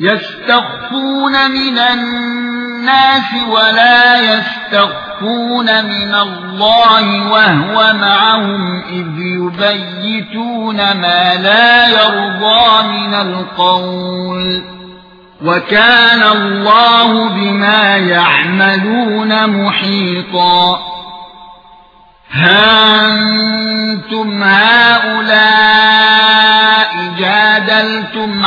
يستخفون من الناس ولا يستخفون من الله وهو معهم إذ يبيتون ما لا يرضى من القول وكان الله بما يعملون محيطا ها أنتم هؤلاء جادلتم